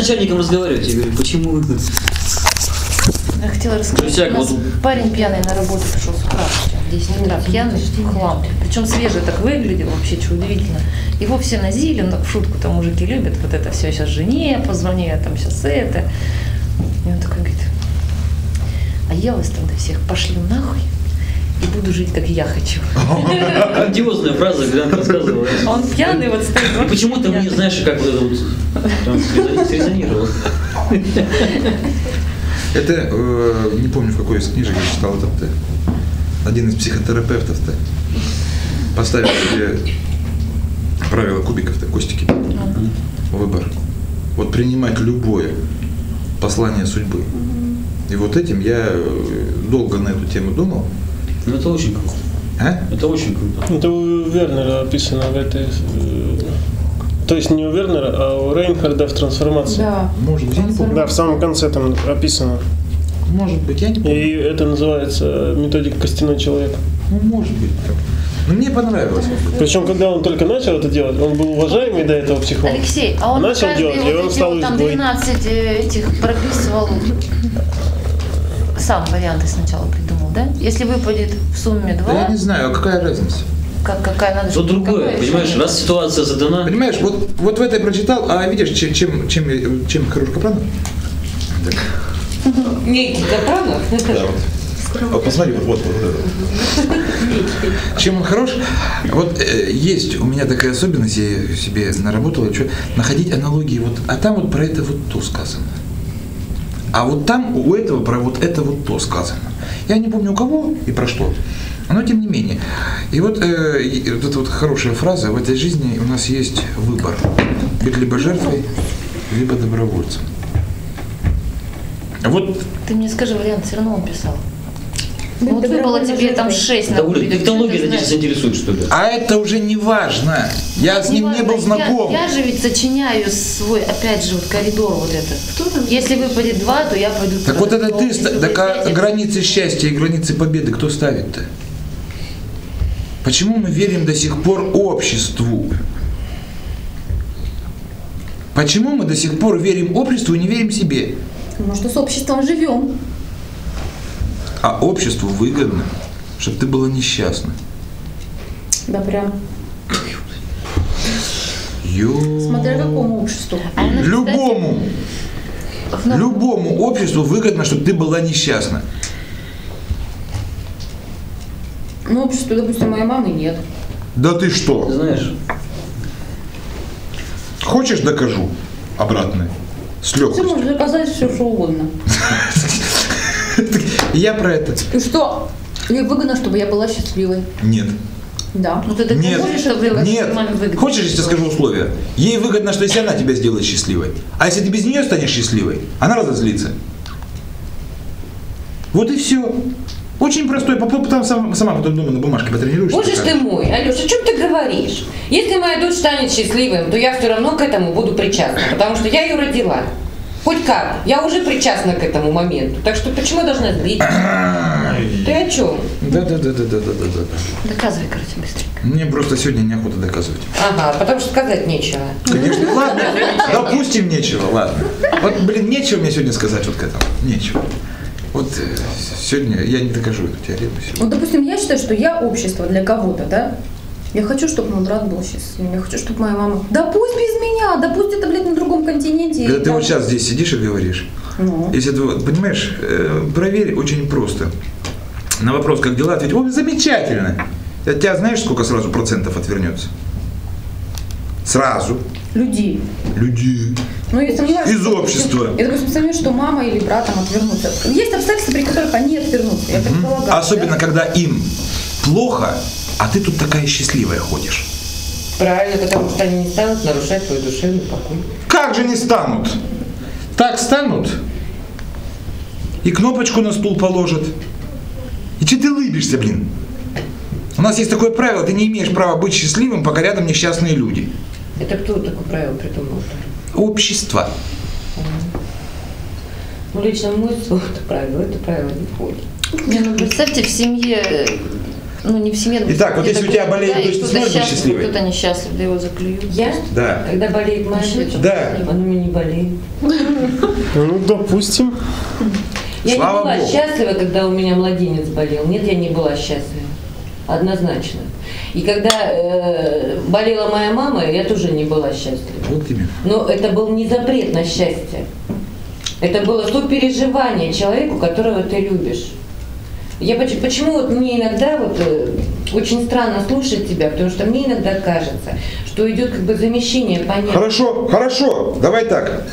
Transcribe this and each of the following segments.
начальником разговаривать, я говорю, почему вы... Я хотела рассказать. Друзья, У нас вот- парень пьяный на работу пришел с утра, в 10 утра, пьяный, хлам. Причем свежий так выглядел, вообще что удивительно. Его все назили, но в шутку там мужики любят, вот это все, сейчас жене позвони, а там сейчас это. И он такой говорит, а я вас тогда всех пошлю нахуй и буду жить, как я хочу. Грандиозная фраза, когда он рассказывал. Он пьяный вот стоит. И почему-то мне, знаешь, как вот это вот срезонировало. Это, э, не помню, в какой из книжек я читал этот, э, один из психотерапевтов-то поставил себе правило кубиков-то, костики, выбор. Вот принимать любое послание судьбы. И вот этим я э, долго на эту тему думал. Ну это очень круто. А? Это очень круто. Это у Вернера описано в этой... э, То есть не у Вернера, а у Рейнхарда в трансформации. Да. Может быть. Да, в самом конце там описано. Может быть, я не помню. И это называется методика костяной человек. Ну, может быть. Но мне понравилось. Причем, когда он только начал это делать, он был уважаемый до этого психолог. Алексей, а он Начал делать, и он стал вот там изгой. 12 этих прописывал, сам варианты сначала придумал, да? Если выпадет в сумме Да я 2, не знаю, а какая разница? как, какая надо... Что другое, понимаешь, раз ситуация задана, Понимаешь, вот, вот в этой прочитал, а видишь, чем, чем, чем, чем хорош Капранов? Некий Капранов. да, вот. Вот посмотри, вот, вот, вот это. Чем он хорош? Вот э, есть у меня такая особенность, я себе наработал, что находить аналогии. Вот, а там вот про это вот то сказано. А вот там у этого про вот это вот то сказано. Я не помню у кого и про что, но тем не менее. И вот, э, вот эта вот хорошая фраза, в этой жизни у нас есть выбор. Быть либо жертвой, либо добровольцем. Вот Ты мне скажи вариант, все равно он писал. Ну, вот выпало добровольно тебе там жертвой. 6 да, Оля, технология это тебя сейчас интересует, что ли? А это уже не важно. Я с ним не был знаком. Я, я же ведь сочиняю свой, опять же, вот коридор вот этот. Если выпадет 2, то я пойду... Так вот это ты, так а границы счастья и границы победы кто ставит-то? Почему мы верим до сих пор обществу? Почему мы до сих пор верим обществу и не верим себе? Потому что с обществом живем. А обществу выгодно, чтобы ты была несчастна. Да прям. Ё- Смотря какому обществу. А Любому, кстати, в новом- любому обществу выгодно, чтобы ты была несчастна. Ну, обществу, допустим, моей мамы нет. Да ты Ты что? знаешь, Хочешь докажу обратное? С Ты легкостью. можешь доказать все, что угодно. Я про это. И что? Ей выгодно, чтобы я была счастливой. Нет. Да. Вот это Нет. ты можешь, чтобы Нет. маме выгодно Хочешь, я тебе скажу условия? Ей выгодно, что если она тебя сделает счастливой. А если ты без нее станешь счастливой, она разозлится. Вот и все. Очень простой. Там сам- сама потом дома на бумажке потренируешься. Боже ты мой, Алеша, о чем ты говоришь? Если моя дочь станет счастливой, то я все равно к этому буду причастна, потому что я ее родила. Хоть как, я уже причастна к этому моменту. Так что почему я должна злиться? Ты о чем? Да, да, да, да, да, да, да, да. Доказывай, короче, быстренько. Мне просто сегодня неохота доказывать. Ага, потому что сказать нечего. Конечно, ладно. Допустим, нечего, ладно. Вот, блин, нечего мне сегодня сказать вот к этому. Нечего. Вот э, сегодня я не докажу эту теорему сегодня. Вот, допустим, я считаю, что я общество для кого-то, да? Я хочу, чтобы мой брат был счастливым. Я хочу, чтобы моя мама... Да пусть без меня, да пусть это, блядь, на другом континенте. Когда ты вот сейчас здесь сидишь и говоришь, Ну. если ты, вот, понимаешь, э, проверь очень просто. На вопрос, как дела, ответь, о, замечательно. От тебя знаешь, сколько сразу процентов отвернется? Сразу. Людей. Людей. Ну, я сомневаюсь, Из общества. Я, допустим, сомневаюсь, что мама или брат там отвернутся. Есть обстоятельства, при которых они отвернутся. Я предполагаю. Особенно, да? когда им плохо, а ты тут такая счастливая ходишь. Правильно, потому что они не станут нарушать твой душевный покой. Как же не станут? Так станут. И кнопочку на стул положат. И че ты лыбишься, блин? У нас есть такое правило, ты не имеешь права быть счастливым, пока рядом несчастные люди. Это кто такое правило придумал? Общество. Ну, лично мой это правило, это правило не входит. Не, ну представьте, в семье э, ну не в семье. Итак, вот если у тебя болеет да, дочь, ты сможешь быть счастлив, счастливой? Кто-то несчастлив, да его заклюют. Я? Да. Когда болеет моя дочь? Да. Она у меня не болеет. Ну, допустим. Я Слава не была Богу. счастлива, когда у меня младенец болел. Нет, я не была счастлива. Однозначно. И когда э, болела моя мама, я тоже не была счастлива. Вот именно. Но это был не запрет на счастье. Это было сопереживание человеку, которого ты любишь. Я поч- почему вот мне иногда вот э, очень странно слушать тебя, потому что мне иногда кажется, что идет как бы замещение понятия. Хорошо, хорошо. Давай так.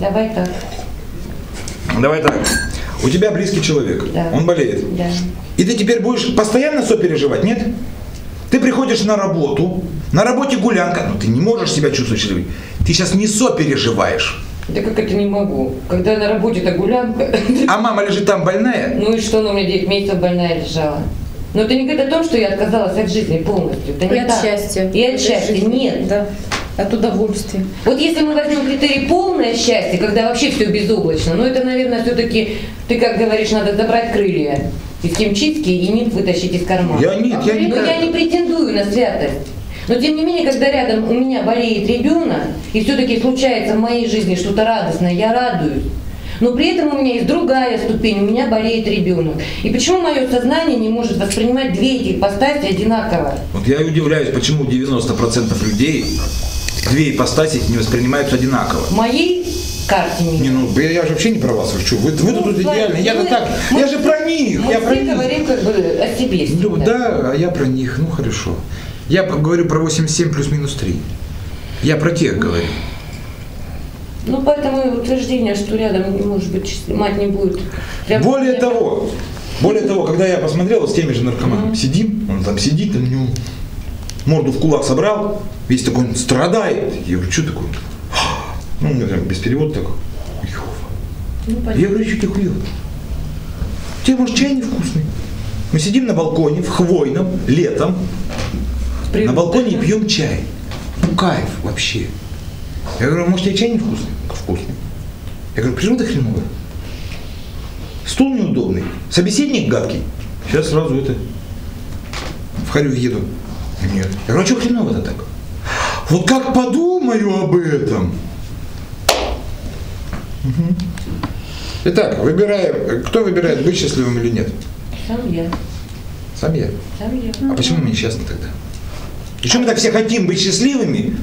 Давай так. Давай так. У тебя близкий человек. Да. Он болеет. Да. И ты теперь будешь постоянно сопереживать, нет? Ты приходишь на работу, на работе гулянка, но ты не можешь себя чувствовать счастливой. Ты сейчас не сопереживаешь. Да как это не могу? Когда на работе то гулянка, А мама лежит там больная, ну и что, она у меня 9 месяцев больная лежала. Но это не говорит о том, что я отказалась от жизни полностью. Это И не от так. счастья. И от этой счастья. жизни. Нет. Да. От удовольствия. Вот если мы возьмем критерий полное счастье, когда вообще все безоблачно, ну это, наверное, все-таки, ты как говоришь, надо забрать крылья из химчистки и нимб вытащить из кармана. Я нет, я не Но я это. не претендую на святость. Но тем не менее, когда рядом у меня болеет ребенок, и все-таки случается в моей жизни что-то радостное, я радуюсь. Но при этом у меня есть другая ступень, у меня болеет ребенок. И почему мое сознание не может воспринимать две эти ипостаси одинаково? Вот я и удивляюсь, почему 90% людей две ипостаси не воспринимаются одинаково. В моей карте Не, мира. ну я же вообще не про вас, что, вы, вы Ну, тут идеальны, я-то мы- так, мы- я же про них, Мы я про все них. говорим как бы о себе. Ну, да, а я про них, ну хорошо. Я говорю про 87 плюс-минус 3. Я про тех говорю. Ну, поэтому и утверждение, что рядом, может быть, мать не будет. Прям- Более того, более того, когда я посмотрел с теми же наркоманами, сидим, он там сидит, у него морду в кулак собрал, весь такой он страдает. Я говорю, что такое? Ну, у меня прям без перевода так. Хуёво. Ну, понятно. Я говорю, что тебе хуёво? Тебе, может, чай невкусный? Мы сидим на балконе в хвойном, летом, на Природа. балконе и пьем чай. Ну, кайф вообще. Я говорю, может, тебе чай невкусный? Вкусный. Я говорю, природа хреновая. Стул неудобный. Собеседник гадкий. Сейчас сразу это в харю еду. Нет. Я говорю, а что хреново-то так? Вот как подумаю об этом. Мгм. Итак, выбираем. Кто выбирает, быть счастливым или нет? Сам я. Сам я. Сам я. А почему мы несчастны тогда? Почему мы так все хотим быть счастливыми?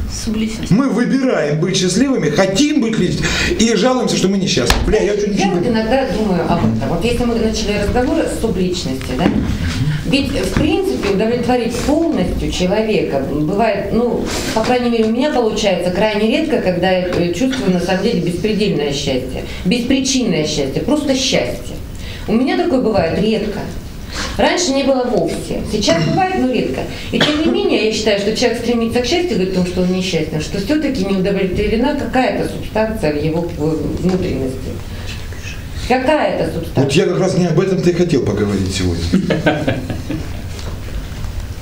Мы выбираем быть счастливыми, хотим быть ли- и жалуемся, что мы несчастны. Бля, я что Я вот иногда думаю об этом. Вот если мы начали разговор с субличности, да? Ведь, в принципе, удовлетворить полностью человека бывает, ну, по крайней мере, у меня получается крайне редко, когда я э, чувствую на самом деле беспредельное счастье, беспричинное счастье, просто счастье. У меня такое бывает редко. Раньше не было вовсе. Сейчас бывает, но редко. И тем не менее, я считаю, что человек стремится к счастью, говорит о том, что он несчастен, что все-таки не удовлетворена какая-то субстанция в его внутренности. Какая-то субстанция. Вот я как раз не об этом-то и хотел поговорить сегодня.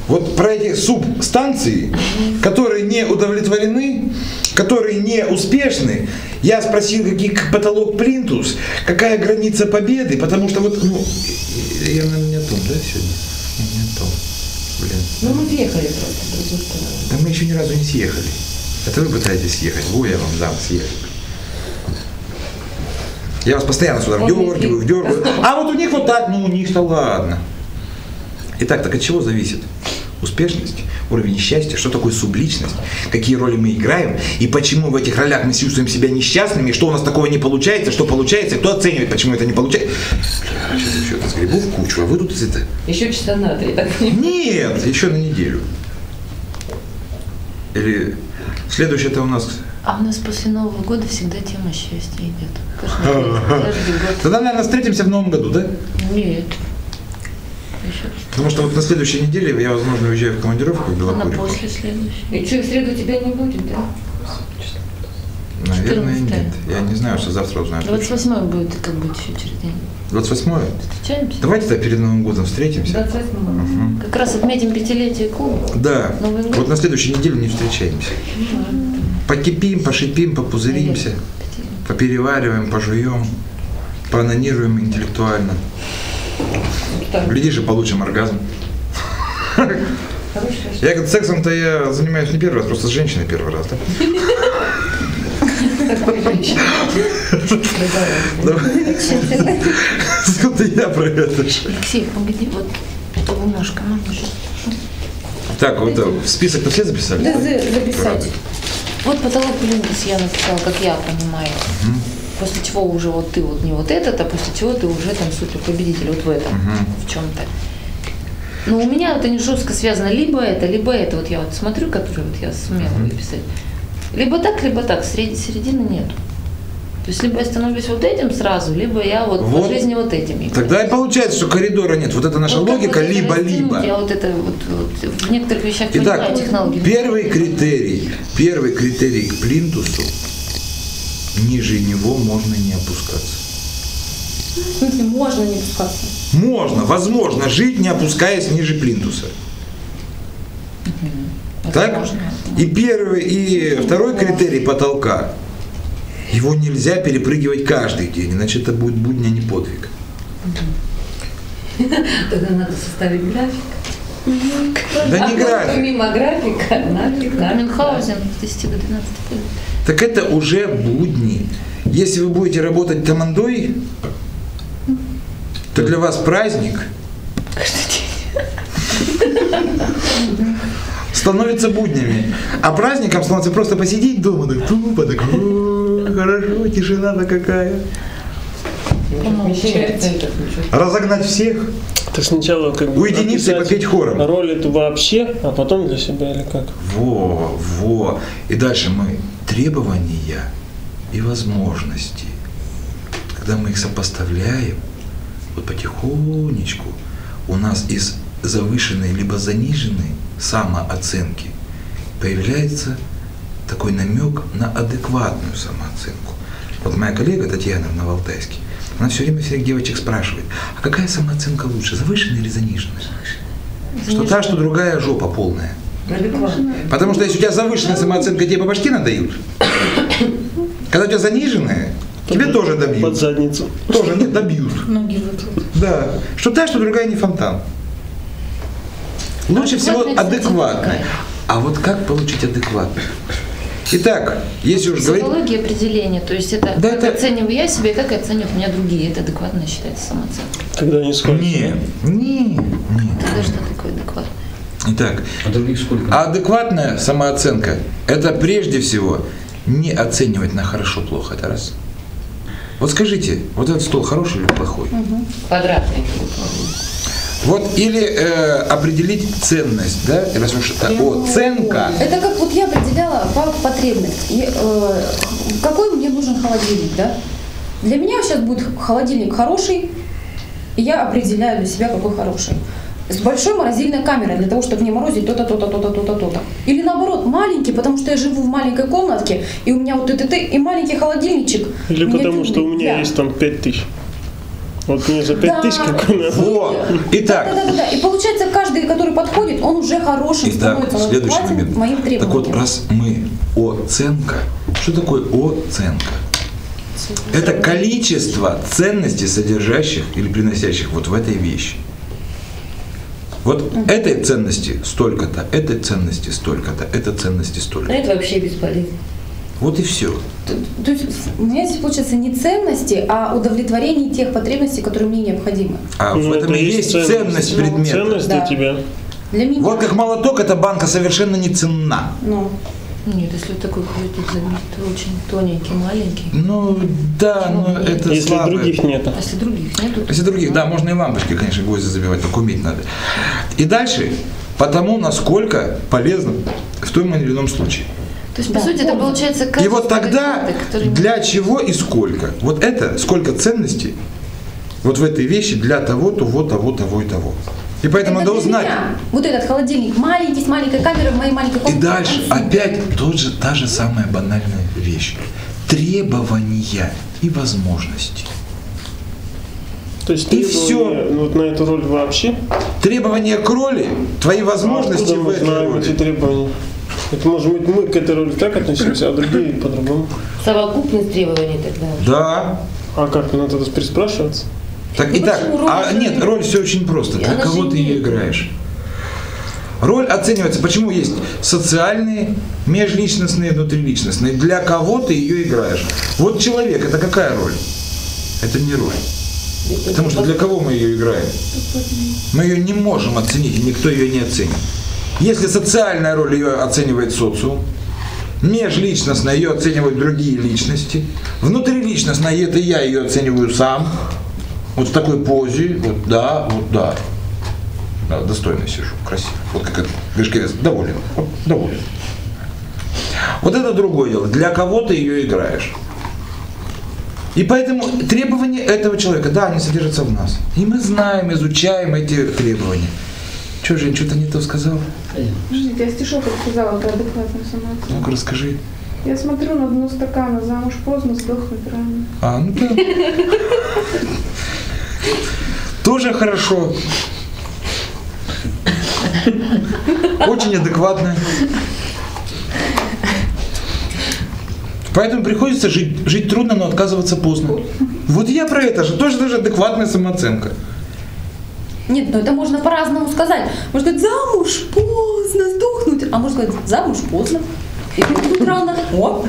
Вот про эти субстанции, которые не удовлетворены, которые не успешны, я спросил, какие потолок плинтус, какая граница победы, потому что вот, ну, я, наверное, не о том, да, сегодня? Не о том, блин. Ну, мы въехали просто в другую сторону. Да мы еще ни разу не съехали. Это вы пытаетесь съехать. Во, я вам дам съехать. Я вас постоянно сюда вдергиваю, вдергиваю. А вот у них вот так, ну у них-то ладно. Итак, так от чего зависит успешность, уровень счастья, что такое субличность, какие роли мы играем и почему в этих ролях мы чувствуем себя несчастными, что у нас такого не получается, что получается, кто оценивает, почему это не получается. Сейчас еще это сгребу в кучу, а вы тут это... Еще часа на три, так. Нет, еще на неделю. Или следующее это у нас... А у нас после Нового года всегда тема счастья идет. Каждый год. Тогда, наверное, встретимся в новом году, да? Нет. Потому что вот на следующей неделе я, возможно, уезжаю в командировку в На Белокурику. после следующей. И что, в среду тебя не будет, да? Наверное, 14. нет. Я не знаю, что завтра узнаю. точно. 28 будет, как будет еще через день. 28 Встречаемся? Давайте тогда перед Новым годом встретимся. 28 Как раз отметим пятилетие клуба. Да. Новый год. Вот на следующей неделе не встречаемся. Покипим, пошипим, попузыримся, поперевариваем, пожуем, поанонируем интеллектуально. Так. Глядишь, и получим оргазм. Я говорю, сексом-то я занимаюсь не первый раз, просто с женщиной первый раз, да? Это я про это. Алексей, погоди, вот бумажку надо же. Так, вот э, в список-то все записали? Да, за- записать. Вот потолок плинтус я написала, как я понимаю. После чего уже вот ты вот не вот этот, а после чего ты уже там супер победитель вот в этом, в чем-то. Но у меня это не жестко связано либо это, либо это. Вот я вот смотрю, который вот я сумела выписать. Либо так, либо так. Среди, середины нету. То есть либо я становлюсь вот этим сразу, либо я вот, Вот. по жизни вот этим. являюсь. Тогда и получается, что коридора нет. Вот это наша Вот логика вот либо-либо. растянуть, Я вот это вот, вот в некоторых вещах Итак, понимаю технологии. первый критерий, первый критерий к плинтусу, ниже него можно не опускаться. В смысле, можно не пускаться. Можно, возможно, жить, не опускаясь ниже плинтуса. Так? И первый, и второй критерий потолка. Его нельзя перепрыгивать каждый день, иначе это будет будня, а не подвиг. Тогда надо составить график. Да не А график. Помимо графика, нафиг. Мюнхгаузен с 10 до 12 лет. Так это уже будни. Если вы будете работать командой, то для вас праздник становится буднями. А праздником становится просто посидеть дома, так тупо, так «О, хорошо, тишина-то какая. Разогнать всех, Так сначала как бы уединиться и попеть хором. роль эту вообще, а потом для себя или как? Во, во. И дальше мы требования и возможности. Когда мы их сопоставляем, вот потихонечку у нас из завышенной либо заниженной самооценки появляется такой намек на адекватную самооценку. Вот моя коллега Татьяна на Алтайске, она все время всех девочек спрашивает, а какая самооценка лучше, завышенная или заниженная? Что та, что другая жопа полная. Адекватно. Потому что если у тебя завышенная самооценка, тебе по башке надают. Когда у тебя заниженная, тебе тоже Под добьют. задницу. Тоже нет, добьют. Ноги вытрут. Да. Что та, что другая не фонтан. Лучше всего какая? А вот как получить адекватную? Итак, если уж говорить... Психология определения, то есть это Да как это- оцениваю я себя и как оценивают меня другие. Это адекватно считается самооценка. Когда не сходится. Не, не, не. Тогда что такое адекватно? Итак, А других сколько? а адекватная самооценка – это прежде всего не оценивать на хорошо-плохо, это раз. Вот скажите, вот этот стол хороший или плохой? Квадратный. Вот или э, определить ценность, да, раз уж это оценка. Это как вот я определяла по потребность. И, э, какой мне нужен холодильник, да? Для меня сейчас будет холодильник хороший, и я определяю для себя, какой хороший. С большой морозильной камерой, для того, чтобы не морозить то-то, то-то, то-то, то-то, то-то. Или наоборот, маленький, потому что я живу в маленькой комнатке, и у меня вот это и маленький холодильник. Или потому что у меня Да. есть там 5000. Вот мне за 5000 Да. какой надо. Во! Да, да, Итак, да, да. И получается, каждый, который подходит, он уже хорошим итак, становится, следующий адекватен момент. моим Так требованиям. вот, раз мы оценка, что такое оценка? Это количество ценностей, содержащих или приносящих вот в этой вещи. Вот этой ценности столько-то, этой ценности столько-то, этой ценности А столько. это вообще бесполезно. Вот и все. То, то есть у меня здесь получается не ценности, а удовлетворение тех потребностей, которые мне необходимы. А Ну, в этом это и есть ценность. ценность Ну, предмета. Ценность для Да. тебя. Для меня. Вот как молоток, эта банка совершенно не ценна. Ну, Нет, если вот такой забит, то очень тоненький, маленький. Ну да, но это Если слабое. других нет. А если других нету, то- Если других, да, можно и лампочки, конечно, гвозди забивать, только уметь надо. И дальше, потому насколько полезно в том или ином случае. То есть, Да, по сути, это получается И вот тогда которые- для чего и сколько. Вот это сколько ценностей вот в этой вещи для того, того, того, того и того. И поэтому это надо узнать. меня. Вот этот холодильник маленький, с маленькой камерой в моей маленькой И комнате. дальше он опять тот же, та же самая банальная вещь. Требования и возможности. То есть И ну, вот на эту роль вообще. Требования к роли, твои возможности А в этой знаем эти роли. требования? Это может быть мы к этой роли так относимся, а другие по-другому. Совокупность требований тогда. Да. А как, надо тогда переспрашиваться? Так, итак, а нет, не- роль все очень просто. Же кого ты ее играешь? Роль оценивается, почему есть социальные, межличностные, внутриличностные. Для кого ты ее играешь? Вот человек, это какая роль? Это не роль. Потому что для кого мы ее играем? Мы ее не можем оценить, и никто ее не оценит. Если социальная роль ее оценивает социум, межличностно ее оценивают другие личности, внутриличностно это я ее оцениваю сам, вот в такой позе, вот да, вот да. Да, достойно сижу, красиво. Вот как это, Гришковец, доволен, вот, доволен. Вот это другое дело. Для кого ты ее играешь? И поэтому требования этого человека, да, они содержатся в нас. И мы знаем, изучаем эти требования. Что, Жень, что-то не то сказал? Подождите, я стишок рассказала про адекватную самооценку. Ну-ка расскажи. Я смотрю на дно стакана, замуж поздно, сдохнуть рано. А, ну да. Тоже хорошо. Очень адекватно. Поэтому приходится жить, жить трудно, но отказываться поздно. Вот я про это же, тоже даже адекватная самооценка. Нет, ну это можно по-разному сказать. Можно сказать, замуж поздно, сдохнуть. А можно сказать, замуж поздно. И тут рано. О,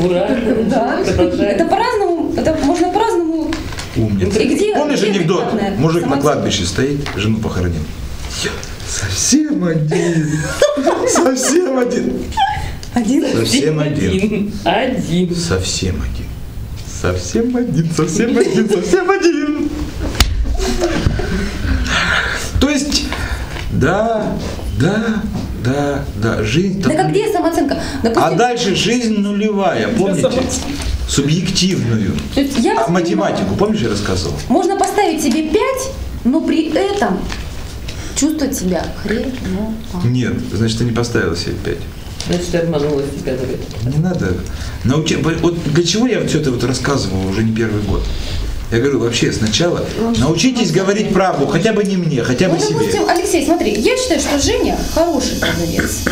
Ура! да. Это по-разному, это можно по-разному. Умница. И где- Помнишь где анекдот? Мужик на самооценка? кладбище стоит, жену похоронил. Я совсем один. Совсем один. Один. Совсем один. Один. Совсем один. Совсем один, совсем один, совсем один. То есть, да, да, да, да, жизнь Так а там... где самооценка? А Допустим, дальше жизнь нулевая, помните? Субъективную. я А математику, помнишь, я рассказывал? Можно поставить себе 5, но при этом чувствовать себя хреново. Нет, значит, ты не поставила себе пять. Значит, ты обманула себя, Давид. Не надо. Научи... Вот для чего я все это вот рассказывал уже не первый год? Я говорю, вообще сначала научитесь говорить правду, хотя бы не мне, хотя бы Ну, себе. допустим, Алексей, смотри, я считаю, что Женя хороший продавец.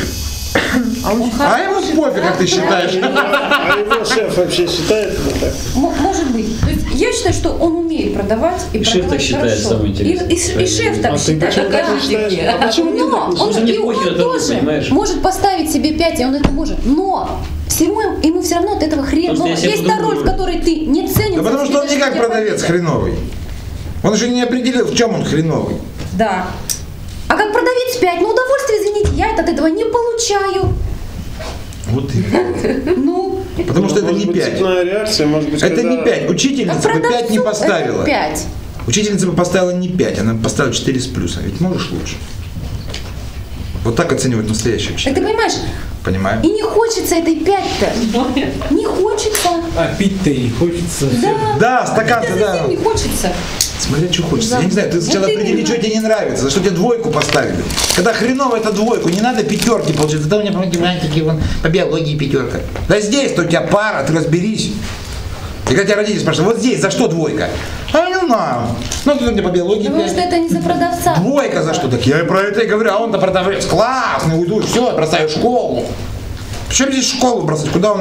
А он А ему пофиг, как ты считаешь. А его шеф вообще считает так? М- Может быть. То есть я считаю, что он умеет продавать и, И шеф продавать так считает, хорошо. самое интересное. И, и- и шеф так А ты считает. почему так Покажите считаешь? А почему ты Но так он, он похер это тоже понимаешь? может поставить себе 5, и он это может. Но всему ему- все равно от этого хрен. Потому что Но я себе есть та роль, в которой ты не ценишь. Да потому что он не как продавец хреновый. Он еще не определил, в чем он хреновый. Да. А как продавец 5, ну удовольствие, извините, я от этого не получаю. Вот именно. Ну, Потому что это не быть, 5. цепная реакция, может быть, Это не когда- 5. Учительница бы 5 не поставила. 5. Учительница бы поставила не 5, она бы поставила 4 с плюсом. Ведь можешь лучше. Вот так оценивают настоящего Так ты человека. понимаешь, Понимаю? и не хочется этой 5-то. Не хочется. А пить-то и хочется. Да. Да, стакан-то, да. не хочется. Смотря что хочется. Я не знаю, ты сначала Вот определи, что тебе не нравится, за что тебе двойку поставили. Когда хреново это двойку, не надо пятерки получить. Зато у меня по математике, вон, по биологии пятерка. Да здесь-то у тебя пара, ты разберись. И когда родители спрашивают, вот здесь за что двойка? А я не знаю. Ну, тут у меня по биологии Потому что это не за продавца. Двойка за что? Так я и про это и говорю, а он-то продавец. Классно, уйду, все, бросаю школу. Причем здесь школу бросать? Куда он?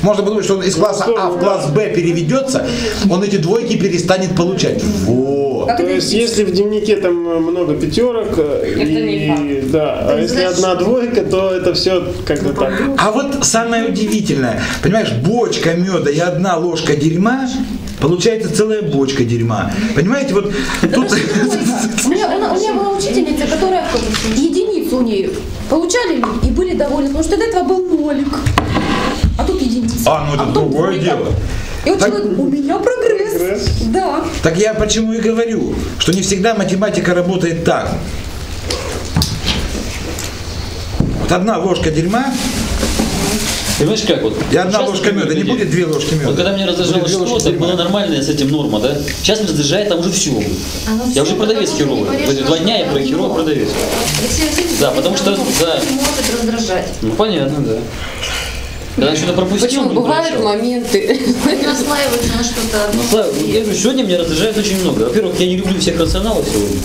Можно подумать, что он из класса А в класс Б переведется, он эти двойки перестанет получать. Вот. Как То есть, если в дневнике там много пятерок, э, и, да, а если одна двойка, то это все как-то так. А вот самое удивительное, понимаешь, бочка меда и одна ложка дерьма, получается целая бочка дерьма. Понимаете, вот тут... У меня, была учительница, которая единицу у нее получали и были довольны, потому что до этого был нолик. А тут единица. А, ну это потом другое дело. И вот Так- человек, у меня прогресс. Прогресс. Да. Так я почему и говорю, что не всегда математика работает так. Вот одна ложка дерьма Понимаешь, как вот? и одна ложка меда. Не будет две ложки меда. Вот когда меня раздражало что-то, было нормальная с этим норма, да? Сейчас меня раздражает, там уже все. Я уже продавец херовый. Два дня я про херовый продавец. Да, потому что- да. может раздражать. Ну понятно, да. Когда что-то пропустил, Почему бывают прочел. моменты? Он наслаивается на что-то одно. Ну, Слава, я говорю, сегодня меня раздражает очень много. Во-первых, я не люблю всех рационалов сегодня.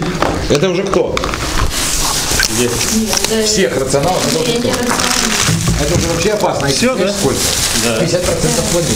Это уже кто? Где? Да, Всех рационалов? Это уже не. Это вообще опасно. Всё, да? Сколько? Да. 50% планеты.